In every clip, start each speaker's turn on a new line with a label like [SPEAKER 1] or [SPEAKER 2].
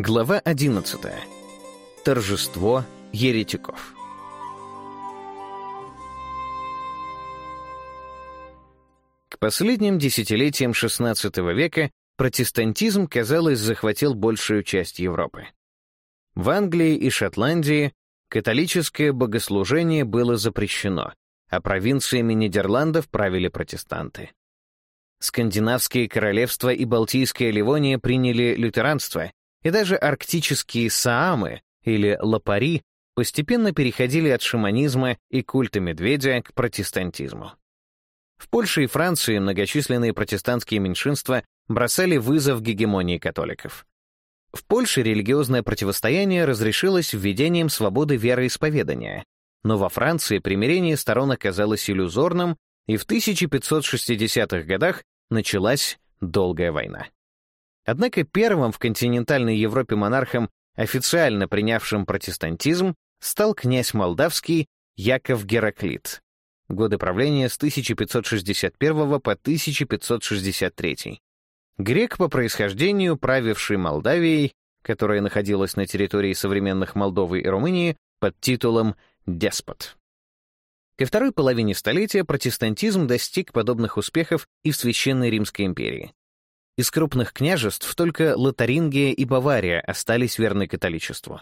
[SPEAKER 1] Глава 11. Торжество еретиков. К последним десятилетиям XVI века протестантизм, казалось, захватил большую часть Европы. В Англии и Шотландии католическое богослужение было запрещено, а провинциями Нидерландов правили протестанты. Скандинавские королевства и Балтийская Ливония приняли лютеранство, и даже арктические саамы или лапари постепенно переходили от шаманизма и культа медведя к протестантизму. В Польше и Франции многочисленные протестантские меньшинства бросали вызов гегемонии католиков. В Польше религиозное противостояние разрешилось введением свободы вероисповедания, но во Франции примирение сторон оказалось иллюзорным, и в 1560-х годах началась долгая война. Однако первым в континентальной Европе монархом, официально принявшим протестантизм, стал князь молдавский Яков Гераклит. Годы правления с 1561 по 1563. Грек по происхождению, правивший Молдавией, которая находилась на территории современных Молдовы и Румынии под титулом «деспот». Ко второй половине столетия протестантизм достиг подобных успехов и в Священной Римской империи. Из крупных княжеств только Лотарингия и Бавария остались верны католичеству.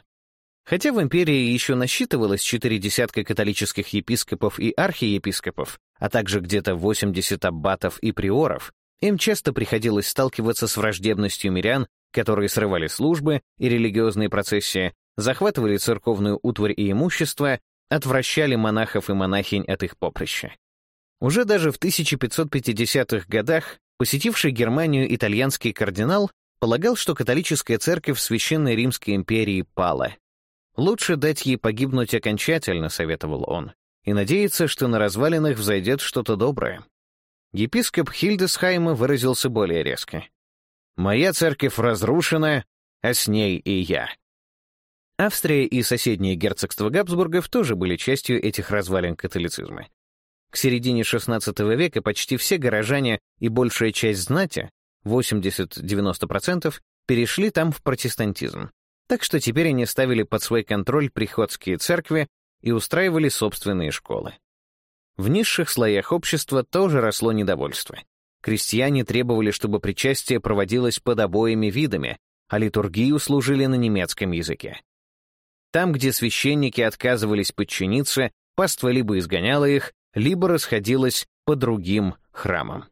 [SPEAKER 1] Хотя в империи еще насчитывалось четыре десятка католических епископов и архиепископов, а также где-то 80 аббатов и приоров, им часто приходилось сталкиваться с враждебностью мирян, которые срывали службы и религиозные процессии, захватывали церковную утварь и имущество, отвращали монахов и монахинь от их поприща. Уже даже в 1550-х годах Посетивший Германию итальянский кардинал полагал, что католическая церковь Священной Римской империи пала. «Лучше дать ей погибнуть окончательно», — советовал он, «и надеяться, что на развалинах взойдет что-то доброе». Епископ Хильдесхайма выразился более резко. «Моя церковь разрушена, а с ней и я». Австрия и соседние герцогства Габсбургов тоже были частью этих развалин католицизма. К середине XVI века почти все горожане и большая часть знати, 80-90%, перешли там в протестантизм. Так что теперь они ставили под свой контроль приходские церкви и устраивали собственные школы. В низших слоях общества тоже росло недовольство. Крестьяне требовали, чтобы причастие проводилось под обоими видами, а литургию служили на немецком языке. Там, где священники отказывались подчиниться, паства либо изгоняла их, либо расходилась по другим храмам.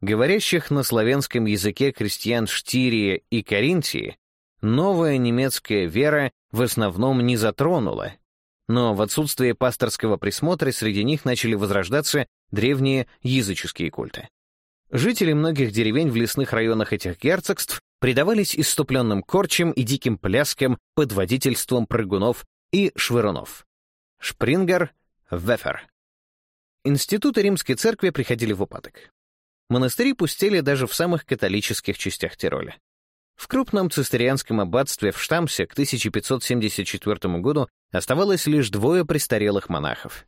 [SPEAKER 1] Говорящих на славянском языке крестьян Штирия и Каринтии новая немецкая вера в основном не затронула, но в отсутствие пасторского присмотра среди них начали возрождаться древние языческие культы. Жители многих деревень в лесных районах этих герцогств предавались иступленным корчам и диким пляскам под водительством прыгунов и швырунов. Шпрингер, Вефер. Институты римской церкви приходили в упадок. Монастыри пустели даже в самых католических частях Тироля. В крупном цистерианском аббатстве в Штамсе к 1574 году оставалось лишь двое престарелых монахов.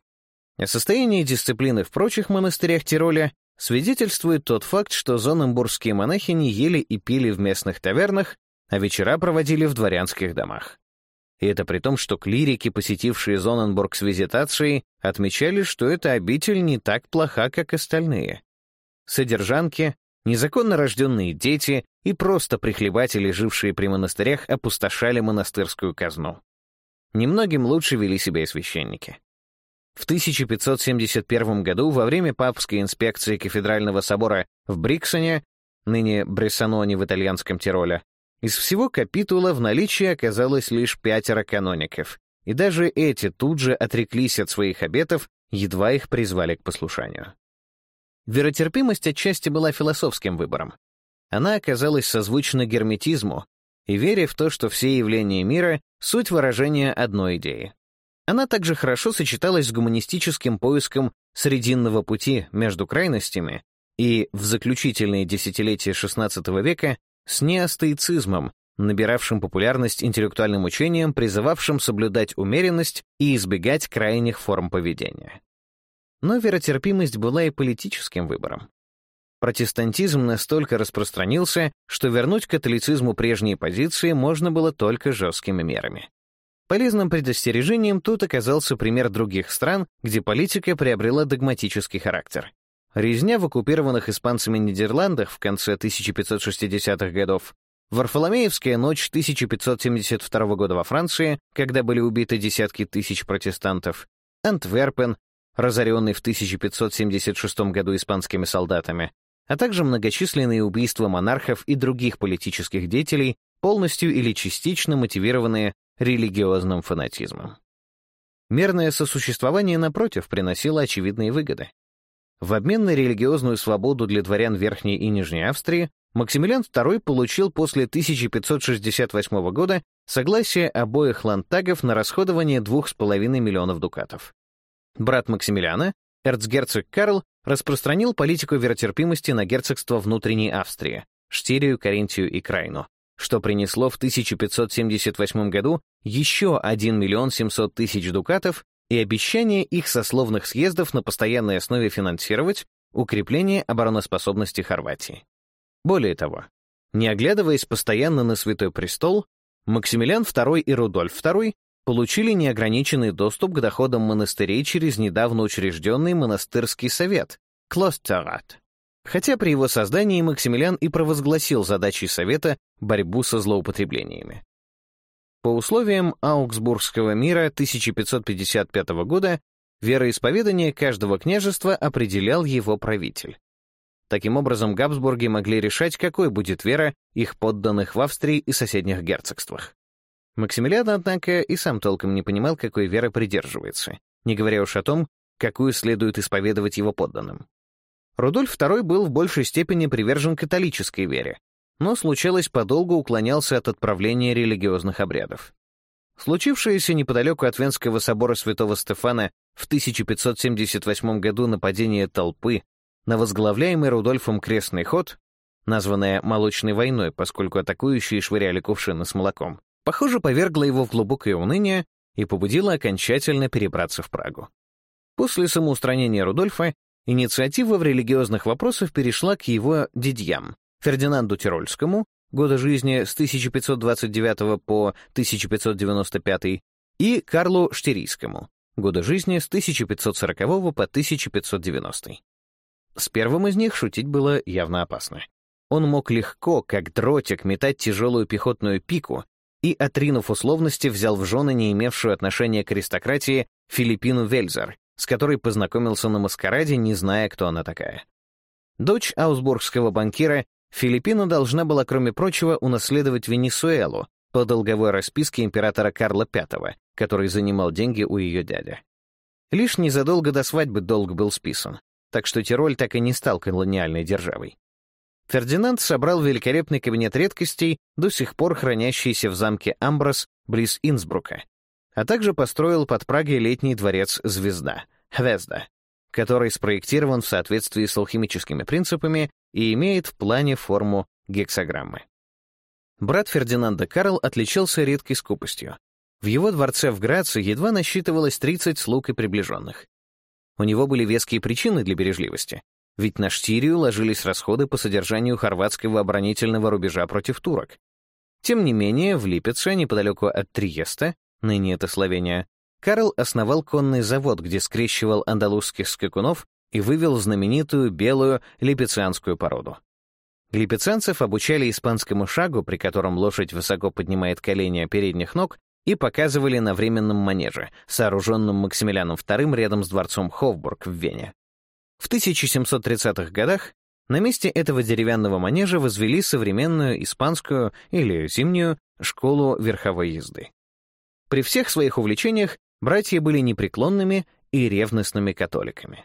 [SPEAKER 1] О состоянии дисциплины в прочих монастырях Тироля свидетельствует тот факт, что зоненбургские монахини ели и пили в местных тавернах, а вечера проводили в дворянских домах. И это при том, что клирики, посетившие Зоненбург с визитацией, отмечали, что эта обитель не так плоха, как остальные. Содержанки, незаконно рожденные дети и просто прихлебатели, жившие при монастырях, опустошали монастырскую казну. Немногим лучше вели себя и священники. В 1571 году во время папской инспекции кафедрального собора в Бриксоне, ныне Брессаноне в итальянском Тироле, из всего капитула в наличии оказалось лишь пятеро каноников, и даже эти тут же отреклись от своих обетов, едва их призвали к послушанию. Веротерпимость отчасти была философским выбором. Она оказалась созвучна герметизму и вере в то, что все явления мира — суть выражения одной идеи. Она также хорошо сочеталась с гуманистическим поиском срединного пути между крайностями и в заключительные десятилетия XVI века с неостоицизмом, набиравшим популярность интеллектуальным учением, призывавшим соблюдать умеренность и избегать крайних форм поведения. Но веротерпимость была и политическим выбором. Протестантизм настолько распространился, что вернуть католицизму прежние позиции можно было только жесткими мерами. Полезным предостережением тут оказался пример других стран, где политика приобрела догматический характер. Резня в оккупированных испанцами Нидерландах в конце 1560-х годов, Варфоломеевская ночь 1572 года во Франции, когда были убиты десятки тысяч протестантов, Антверпен, разоренный в 1576 году испанскими солдатами, а также многочисленные убийства монархов и других политических деятелей, полностью или частично мотивированные религиозным фанатизмом. Мерное сосуществование, напротив, приносило очевидные выгоды. В обмен на религиозную свободу для дворян Верхней и Нижней Австрии Максимилиан II получил после 1568 года согласие обоих ландтагов на расходование 2,5 миллионов дукатов. Брат Максимилиана, эрцгерцог Карл, распространил политику веротерпимости на герцогство внутренней Австрии, Штирию, Каринтию и Крайну, что принесло в 1578 году еще 1 миллион 700 тысяч дукатов и обещание их сословных съездов на постоянной основе финансировать укрепление обороноспособности Хорватии. Более того, не оглядываясь постоянно на Святой Престол, Максимилиан II и Рудольф II получили неограниченный доступ к доходам монастырей через недавно учрежденный монастырский совет — Клостерат. Хотя при его создании Максимилиан и провозгласил задачей совета борьбу со злоупотреблениями. По условиям Аугсбургского мира 1555 года вероисповедание каждого княжества определял его правитель. Таким образом, Габсбурги могли решать, какой будет вера их подданных в Австрии и соседних герцогствах. Максимилиан, однако, и сам толком не понимал, какой веры придерживается, не говоря уж о том, какую следует исповедовать его подданным. Рудольф II был в большей степени привержен католической вере, но случалось подолгу уклонялся от отправления религиозных обрядов. Случившееся неподалеку от Венского собора святого Стефана в 1578 году нападение толпы на возглавляемый Рудольфом крестный ход, названное «молочной войной», поскольку атакующие швыряли кувшины с молоком, похоже, повергло его в глубокое уныние и побудило окончательно перебраться в Прагу. После самоустранения Рудольфа инициатива в религиозных вопросах перешла к его дедьям, Фердинанду Тирольскому, года жизни с 1529 по 1595, и Карлу Штирийскому, года жизни с 1540 по 1590. С первым из них шутить было явно опасно. Он мог легко, как дротик, метать тяжелую пехотную пику и, отринув условности, взял в жены не имевшую отношения к аристократии Филиппину Вельзер, с которой познакомился на маскараде, не зная, кто она такая. Дочь аусбургского банкира Филиппина должна была, кроме прочего, унаследовать Венесуэлу по долговой расписке императора Карла V, который занимал деньги у ее дяди. Лишь незадолго до свадьбы долг был списан, так что Тироль так и не стал колониальной державой. Фердинанд собрал великолепный кабинет редкостей, до сих пор хранящийся в замке Амброс близ Инсбрука, а также построил под Прагой летний дворец «Звезда» — «Хвезда», который спроектирован в соответствии с алхимическими принципами и имеет в плане форму гексаграммы. Брат Фердинанда Карл отличался редкой скупостью. В его дворце в Граце едва насчитывалось 30 слуг и приближенных. У него были веские причины для бережливости, ведь на Штирию ложились расходы по содержанию хорватского оборонительного рубежа против турок. Тем не менее, в Липеце, неподалеку от Триеста, ныне это Словения, Карл основал конный завод, где скрещивал андалузских скакунов и вывел знаменитую белую липецианскую породу. Липецианцев обучали испанскому шагу, при котором лошадь высоко поднимает колени передних ног, и показывали на временном манеже, сооруженном Максимилианом II рядом с дворцом Хофбург в Вене. В 1730-х годах на месте этого деревянного манежа возвели современную испанскую или зимнюю школу верховой езды. При всех своих увлечениях братья были непреклонными и ревностными католиками.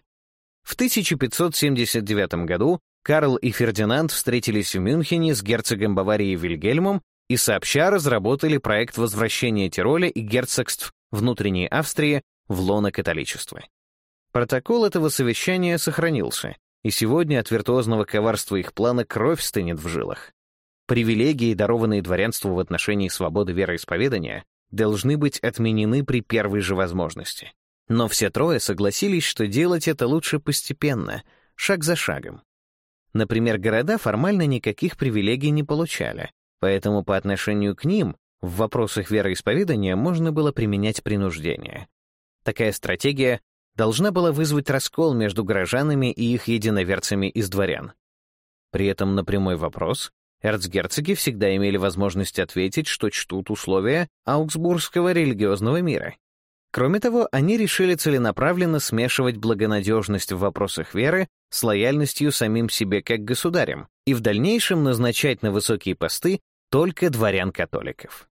[SPEAKER 1] В 1579 году Карл и Фердинанд встретились в Мюнхене с герцогом Баварии Вильгельмом и сообща разработали проект возвращения Тироля и герцогств внутренней Австрии в лоно католичества. Протокол этого совещания сохранился, и сегодня от виртуозного коварства их плана кровь стынет в жилах. Привилегии, дарованные дворянству в отношении свободы вероисповедания, должны быть отменены при первой же возможности. Но все трое согласились, что делать это лучше постепенно, шаг за шагом. Например, города формально никаких привилегий не получали, поэтому по отношению к ним в вопросах вероисповедания можно было применять принуждение. Такая стратегия должна была вызвать раскол между горожанами и их единоверцами из дворян. При этом на прямой вопрос эрцгерцоги всегда имели возможность ответить, что чтут условия аугсбургского религиозного мира Кроме того, они решили целенаправленно смешивать благонадежность в вопросах веры с лояльностью самим себе как государям и в дальнейшем назначать на высокие посты только дворян-католиков.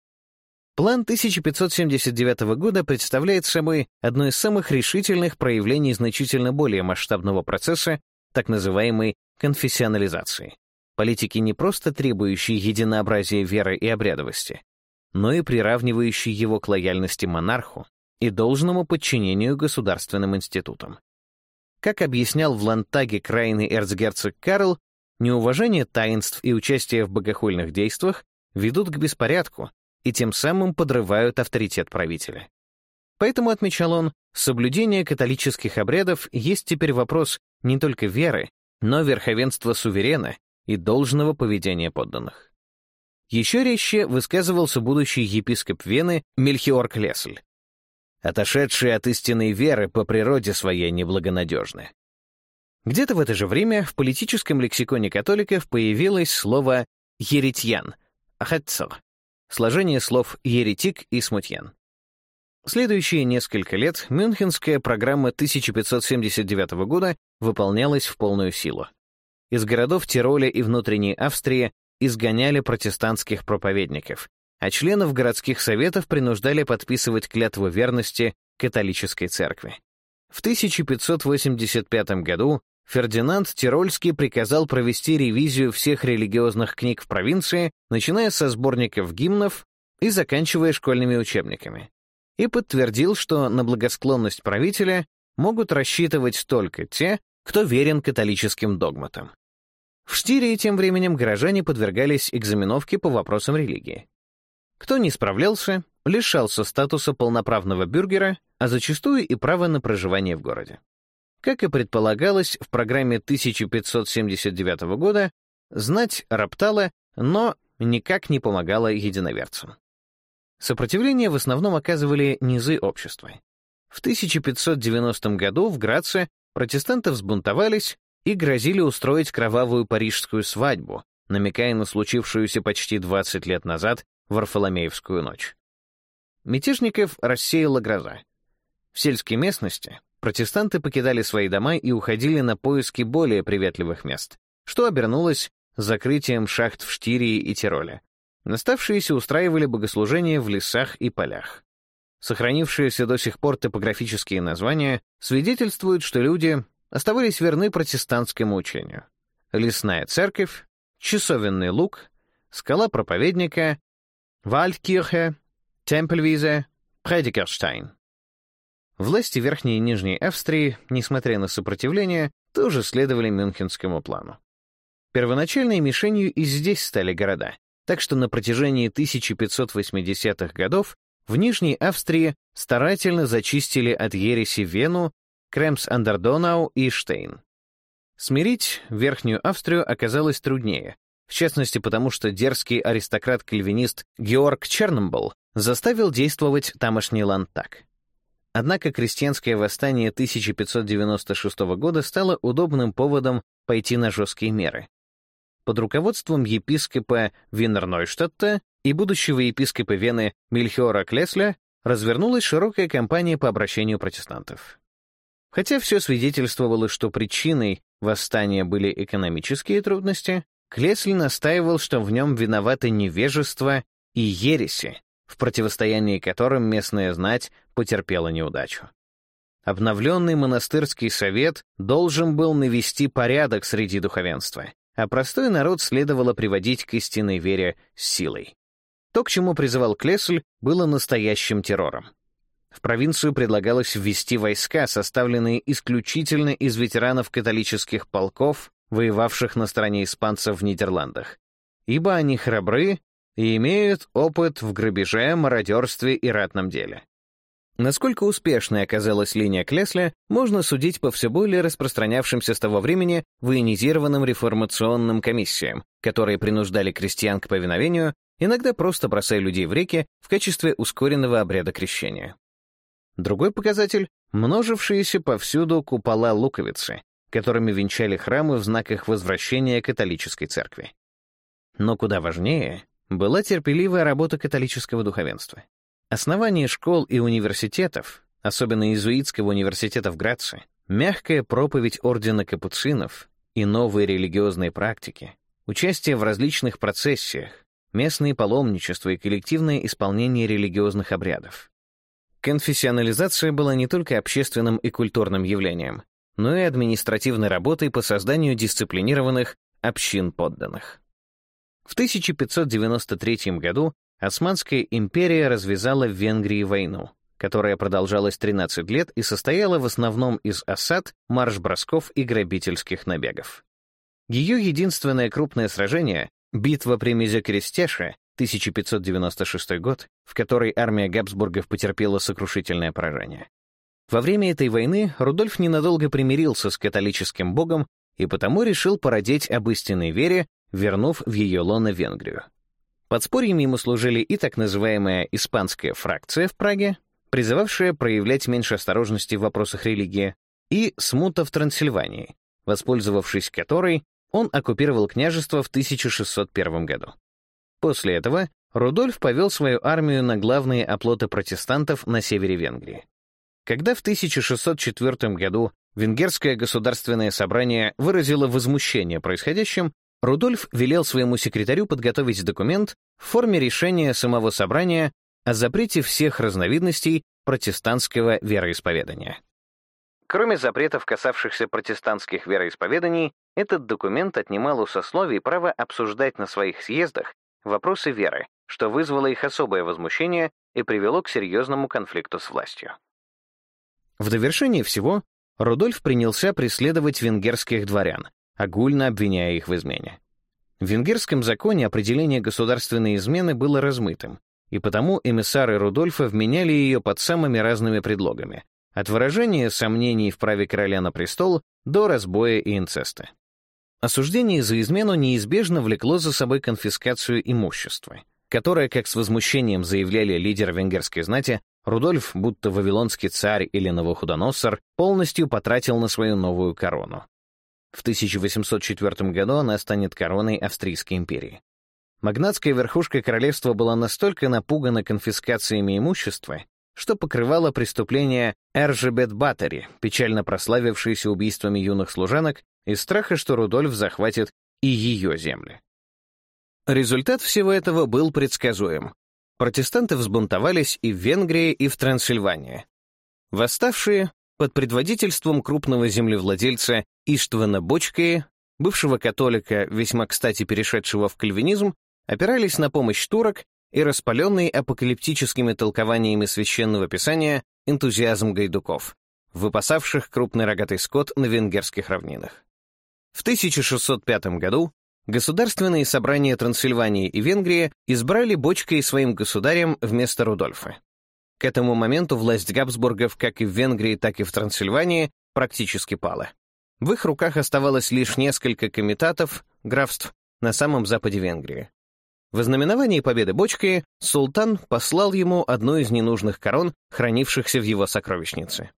[SPEAKER 1] План 1579 года представляет собой одно из самых решительных проявлений значительно более масштабного процесса, так называемой конфессионализации. Политики, не просто требующие единообразия веры и обрядовости, но и приравнивающие его к лояльности монарху, и должному подчинению государственным институтам. Как объяснял в Лантаге крайний эрцгерцог Карл, неуважение таинств и участие в богохульных действиях ведут к беспорядку и тем самым подрывают авторитет правителя. Поэтому, отмечал он, соблюдение католических обрядов есть теперь вопрос не только веры, но верховенства суверена и должного поведения подданных. Еще резче высказывался будущий епископ Вены Мельхиор Клесль, отошедшие от истинной веры по природе своей неблагонадежны. Где-то в это же время в политическом лексиконе католиков появилось слово «еретьян» — «ахатцер» — сложение слов «еретик» и «смутьян». Следующие несколько лет Мюнхенская программа 1579 года выполнялась в полную силу. Из городов Тироля и внутренней Австрии изгоняли протестантских проповедников, а членов городских советов принуждали подписывать клятву верности католической церкви. В 1585 году Фердинанд Тирольский приказал провести ревизию всех религиозных книг в провинции, начиная со сборников гимнов и заканчивая школьными учебниками, и подтвердил, что на благосклонность правителя могут рассчитывать только те, кто верен католическим догматам. В Штирии тем временем горожане подвергались экзаменовке по вопросам религии. Кто не справлялся, лишался статуса полноправного бюргера, а зачастую и права на проживание в городе. Как и предполагалось, в программе 1579 года знать роптала, но никак не помогала единоверцам. Сопротивление в основном оказывали низы общества. В 1590 году в Граце протестанты взбунтовались и грозили устроить кровавую парижскую свадьбу, намекая на случившуюся почти 20 лет назад Варфоломеевскую ночь. Мятежников рассеяла гроза. В сельской местности протестанты покидали свои дома и уходили на поиски более приветливых мест, что обернулось закрытием шахт в Штирии и Тироле. Наставшиеся устраивали богослужения в лесах и полях. Сохранившиеся до сих пор топографические названия свидетельствуют, что люди оставались верны протестантскому учению. Лесная церковь, часовенный луг, скала проповедника, Вальдкирхе, Темпельвизе, Предикерштайн. Власти Верхней и Нижней Австрии, несмотря на сопротивление, тоже следовали мюнхенскому плану. Первоначальной мишенью и здесь стали города, так что на протяжении 1580-х годов в Нижней Австрии старательно зачистили от ереси Вену, Кремс-Андердонау и Штейн. Смирить Верхнюю Австрию оказалось труднее, в частности потому, что дерзкий аристократ-кальвинист Георг Черномбл заставил действовать тамошний ландтаг. Однако крестьянское восстание 1596 года стало удобным поводом пойти на жесткие меры. Под руководством епископа Виннернойштадта и будущего епископа Вены Мильхиора Клесля развернулась широкая кампания по обращению протестантов. Хотя все свидетельствовало, что причиной восстания были экономические трудности, Клесль настаивал, что в нем виноваты невежество и ереси, в противостоянии которым местная знать потерпела неудачу. Обновленный монастырский совет должен был навести порядок среди духовенства, а простой народ следовало приводить к истинной вере силой. То, к чему призывал Клесль, было настоящим террором. В провинцию предлагалось ввести войска, составленные исключительно из ветеранов католических полков воевавших на стороне испанцев в Нидерландах, ибо они храбры и имеют опыт в грабеже, мародерстве и ратном деле. Насколько успешной оказалась линия Клесля, можно судить по все более распространявшимся с того времени военизированным реформационным комиссиям, которые принуждали крестьян к повиновению, иногда просто бросая людей в реки в качестве ускоренного обряда крещения. Другой показатель — множившиеся повсюду купола луковицы, которыми венчали храмы в знак их возвращения католической церкви. Но куда важнее была терпеливая работа католического духовенства. Основание школ и университетов, особенно Иезуитского университета в Граце, мягкая проповедь ордена капуцинов и новые религиозные практики, участие в различных процессиях, местные паломничества и коллективное исполнение религиозных обрядов. Конфессионализация была не только общественным и культурным явлением, но и административной работой по созданию дисциплинированных общин подданных. В 1593 году Османская империя развязала в Венгрии войну, которая продолжалась 13 лет и состояла в основном из осад, марш-бросков и грабительских набегов. Ее единственное крупное сражение — битва при Мезекрестеше, 1596 год, в которой армия Габсбургов потерпела сокрушительное поражение, во время этой войны Рудольф ненадолго примирился с католическим богом и потому решил породить об истинной вере, вернув в ее лоно Венгрию. Подспорьем ему служили и так называемая «испанская фракция» в Праге, призывавшая проявлять меньше осторожности в вопросах религии, и смута в Трансильвании, воспользовавшись которой, он оккупировал княжество в 1601 году. После этого Рудольф повел свою армию на главные оплоты протестантов на севере Венгрии. Когда в 1604 году Венгерское государственное собрание выразило возмущение происходящим, Рудольф велел своему секретарю подготовить документ в форме решения самого собрания о запрете всех разновидностей протестантского вероисповедания. Кроме запретов, касавшихся протестантских вероисповеданий, этот документ отнимал у сословий право обсуждать на своих съездах вопросы веры, что вызвало их особое возмущение и привело к серьезному конфликту с властью. В довершение всего Рудольф принялся преследовать венгерских дворян, огульно обвиняя их в измене. В венгерском законе определение государственной измены было размытым, и потому эмиссары Рудольфа вменяли ее под самыми разными предлогами, от выражения сомнений в праве короля на престол до разбоя и инцеста. Осуждение за измену неизбежно влекло за собой конфискацию имущества, которое, как с возмущением заявляли лидеры венгерской знати, Рудольф, будто вавилонский царь или Новоходоносор, полностью потратил на свою новую корону. В 1804 году она станет короной Австрийской империи. Магнатская верхушка королевства была настолько напугана конфискациями имущества, что покрывала преступление Эржебет Баттери, печально прославившейся убийствами юных служанок, из страха, что Рудольф захватит и ее земли. Результат всего этого был предсказуем. Протестанты взбунтовались и в Венгрии, и в Трансильвании. Восставшие, под предводительством крупного землевладельца Иштвана Бочкея, бывшего католика, весьма кстати перешедшего в кальвинизм, опирались на помощь турок и распаленный апокалиптическими толкованиями священного писания энтузиазм гайдуков, выпасавших крупный рогатый скот на венгерских равнинах. В 1605 году Государственные собрания Трансильвании и Венгрии избрали бочкой своим государем вместо Рудольфа. К этому моменту власть Габсбургов как и в Венгрии, так и в Трансильвании практически пала. В их руках оставалось лишь несколько комитатов, графств, на самом западе Венгрии. В ознаменовании победы Бочки султан послал ему одну из ненужных корон, хранившихся в его сокровищнице.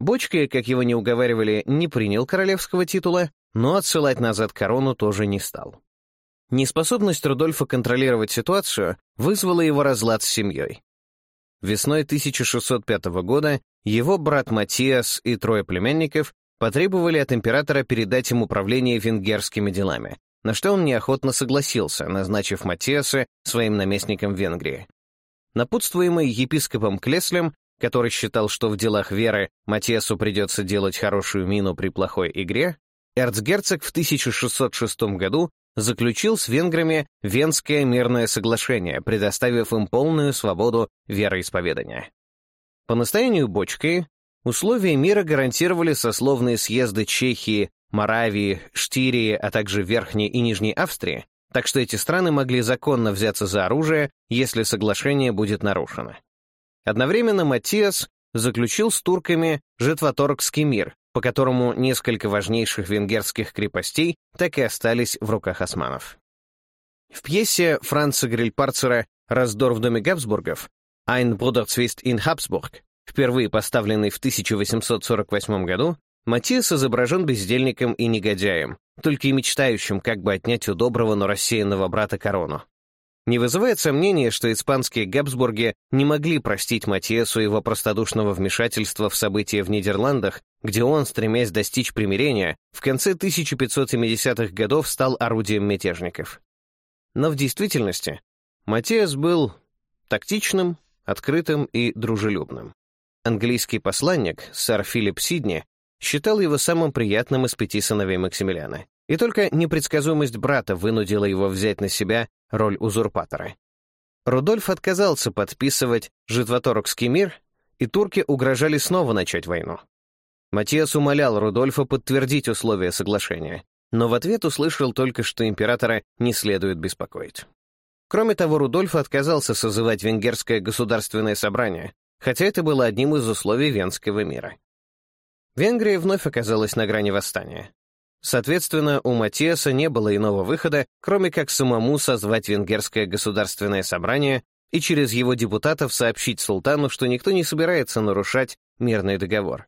[SPEAKER 1] Бочка, как его не уговаривали, не принял королевского титула, но отсылать назад корону тоже не стал. Неспособность Рудольфа контролировать ситуацию вызвала его разлад с семьей. Весной 1605 года его брат Матиас и трое племянников потребовали от императора передать им управление венгерскими делами, на что он неохотно согласился, назначив Матиаса своим наместником в Венгрии. Напутствуемый епископом Клеслем, который считал, что в делах веры Матиасу придется делать хорошую мину при плохой игре, Эрцгерцог в 1606 году заключил с венграми Венское мирное соглашение, предоставив им полную свободу вероисповедания. По настоянию Бочки условия мира гарантировали сословные съезды Чехии, Моравии, Штирии, а также Верхней и Нижней Австрии, так что эти страны могли законно взяться за оружие, если соглашение будет нарушено. Одновременно Матиас заключил с турками Житвоторгский мир, по которому несколько важнейших венгерских крепостей так и остались в руках османов. В пьесе Франца Грильпарцера «Раздор в доме Габсбургов» «Ein Bruderzwist in Habsburg», впервые поставленный в 1848 году, Матиас изображен бездельником и негодяем, только и мечтающим как бы отнять у доброго, но рассеянного брата корону. Не вызывает сомнения, что испанские Габсбурги не могли простить Матиесу его простодушного вмешательства в события в Нидерландах, где он, стремясь достичь примирения, в конце 1570-х годов стал орудием мятежников. Но в действительности Матиас был тактичным, открытым и дружелюбным. Английский посланник, сэр Филипп Сидни, считал его самым приятным из пяти сыновей Максимилиана. И только непредсказуемость брата вынудила его взять на себя роль узурпатора. Рудольф отказался подписывать житвоторгский мир, и турки угрожали снова начать войну. Матиас умолял Рудольфа подтвердить условия соглашения, но в ответ услышал только, что императора не следует беспокоить. Кроме того, Рудольф отказался созывать венгерское государственное собрание, хотя это было одним из условий Венского мира. Венгрия вновь оказалась на грани восстания. Соответственно, у Матиаса не было иного выхода, кроме как самому созвать Венгерское государственное собрание и через его депутатов сообщить султану, что никто не собирается нарушать мирный договор.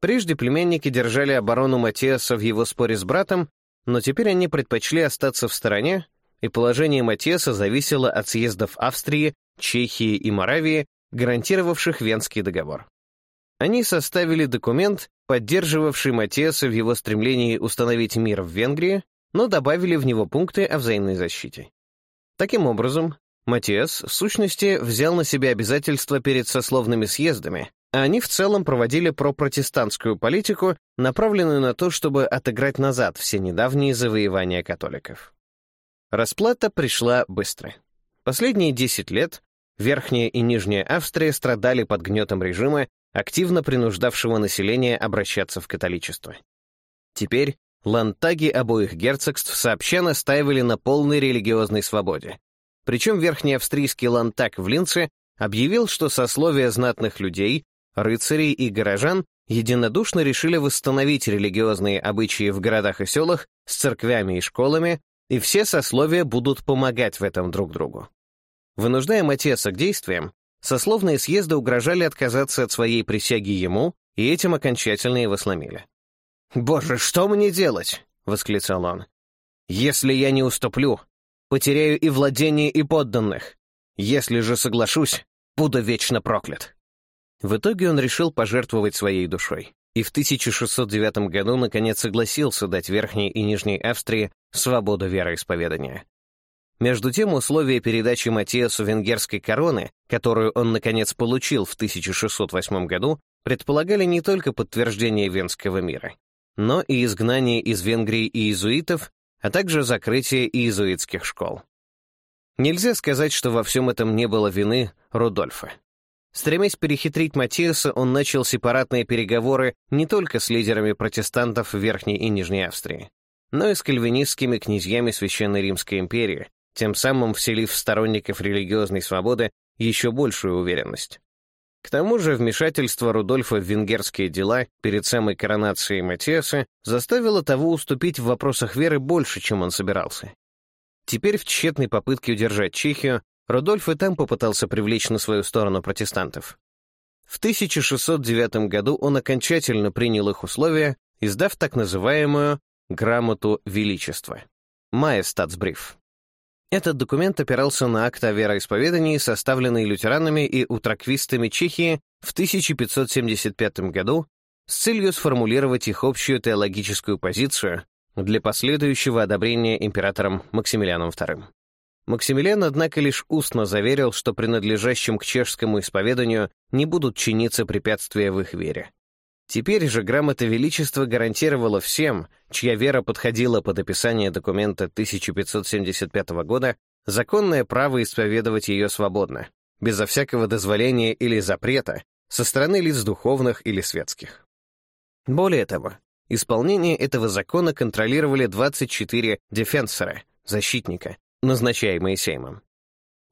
[SPEAKER 1] Прежде племенники держали оборону Матиаса в его споре с братом, но теперь они предпочли остаться в стороне, и положение Матиаса зависело от съездов Австрии, Чехии и Моравии, гарантировавших Венский договор. Они составили документ, поддерживавший Матеса в его стремлении установить мир в Венгрии, но добавили в него пункты о взаимной защите. Таким образом, Матиас, в сущности, взял на себя обязательства перед сословными съездами, а они в целом проводили пропротестантскую политику, направленную на то, чтобы отыграть назад все недавние завоевания католиков. Расплата пришла быстро. Последние 10 лет Верхняя и Нижняя Австрия страдали под гнетом режима, активно принуждавшего население обращаться в католичество. Теперь лантаги обоих герцогств сообща настаивали на полной религиозной свободе. Причем верхний австрийский лантаг в Линце объявил, что сословие знатных людей, рыцарей и горожан единодушно решили восстановить религиозные обычаи в городах и селах с церквями и школами, и все сословия будут помогать в этом друг другу. Вынуждая Матеса к действиям, сословные съезды угрожали отказаться от своей присяги ему, и этим окончательно его сломили. «Боже, что мне делать?» — восклицал он. «Если я не уступлю, потеряю и владение, и подданных. Если же соглашусь, буду вечно проклят». В итоге он решил пожертвовать своей душой и в 1609 году наконец согласился дать Верхней и Нижней Австрии свободу вероисповедания. Между тем, условия передачи Матиасу венгерской короны, которую он, наконец, получил в 1608 году, предполагали не только подтверждение Венского мира, но и изгнание из Венгрии иезуитов, а также закрытие иезуитских школ. Нельзя сказать, что во всем этом не было вины Рудольфа. Стремясь перехитрить Матиаса, он начал сепаратные переговоры не только с лидерами протестантов Верхней и Нижней Австрии, но и с кальвинистскими князьями Священной Римской империи, тем самым вселив сторонников религиозной свободы еще большую уверенность. К тому же вмешательство Рудольфа в венгерские дела перед самой коронацией Матиаса заставило того уступить в вопросах веры больше, чем он собирался. Теперь в тщетной попытке удержать Чехию Рудольф и там попытался привлечь на свою сторону протестантов. В 1609 году он окончательно принял их условия, издав так называемую «грамоту величества» — Майя Статсбриф. Этот документ опирался на акт о вероисповедании, составленный лютеранами и утраквистами Чехии в 1575 году с целью сформулировать их общую теологическую позицию для последующего одобрения императором Максимилианом II. Максимилиан, однако, лишь устно заверил, что принадлежащим к чешскому исповеданию не будут чиниться препятствия в их вере. Теперь же грамота Величества гарантировала всем, чья вера подходила под описание документа 1575 года, законное право исповедовать ее свободно, безо всякого дозволения или запрета, со стороны лиц духовных или светских. Более того, исполнение этого закона контролировали 24 дефенсора, защитника, назначаемые Сеймом.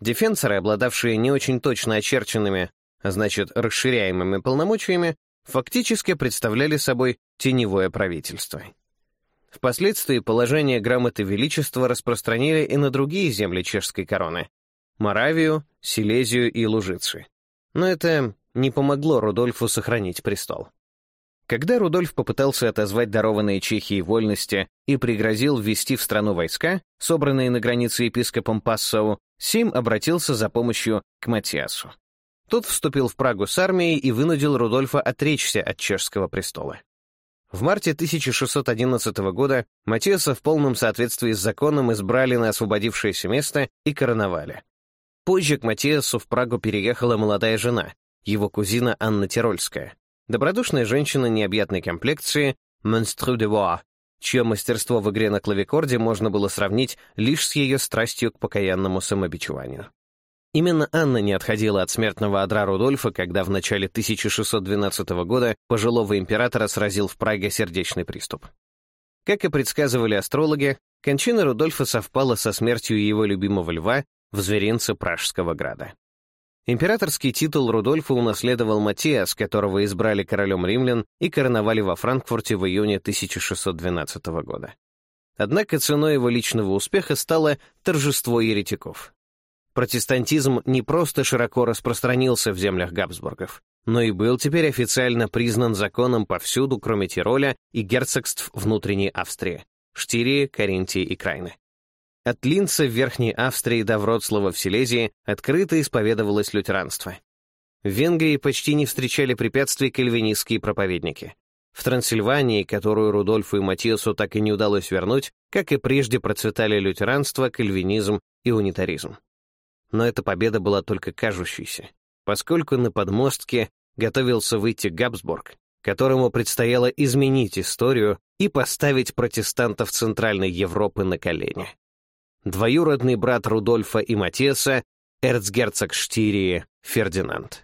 [SPEAKER 1] Дефенсоры, обладавшие не очень точно очерченными, а значит, расширяемыми полномочиями, фактически представляли собой теневое правительство. Впоследствии положение грамоты Величества распространили и на другие земли чешской короны — Моравию, Силезию и Лужицы. Но это не помогло Рудольфу сохранить престол. Когда Рудольф попытался отозвать дарованные Чехии вольности и пригрозил ввести в страну войска, собранные на границе епископом Пассоу, Сим обратился за помощью к Матиасу. Тот вступил в Прагу с армией и вынудил Рудольфа отречься от чешского престола. В марте 1611 года Матиаса в полном соответствии с законом избрали на освободившееся место и короновали. Позже к Матиасу в Прагу переехала молодая жена, его кузина Анна Тирольская. Добродушная женщина необъятной комплекции, «Монстру де Воа», чье мастерство в игре на клавикорде можно было сравнить лишь с ее страстью к покаянному самобичеванию. Именно Анна не отходила от смертного одра Рудольфа, когда в начале 1612 года пожилого императора сразил в Праге сердечный приступ. Как и предсказывали астрологи, кончина Рудольфа совпала со смертью его любимого льва в зверинце Пражского града. Императорский титул Рудольфа унаследовал Матиас, которого избрали королем римлян и короновали во Франкфурте в июне 1612 года. Однако ценой его личного успеха стало торжество еретиков протестантизм не просто широко распространился в землях Габсбургов, но и был теперь официально признан законом повсюду, кроме Тироля и герцогств внутренней Австрии — Штирии, Каринтии и Крайны. От Линца в Верхней Австрии до Вроцлава в Силезии открыто исповедовалось лютеранство. В Венгрии почти не встречали препятствий кальвинистские проповедники. В Трансильвании, которую Рудольфу и Матиасу так и не удалось вернуть, как и прежде процветали лютеранство, кальвинизм и унитаризм но эта победа была только кажущейся, поскольку на подмостке готовился выйти Габсбург, которому предстояло изменить историю и поставить протестантов Центральной Европы на колени. Двоюродный брат Рудольфа и Матеса, эрцгерцог Штирии Фердинанд.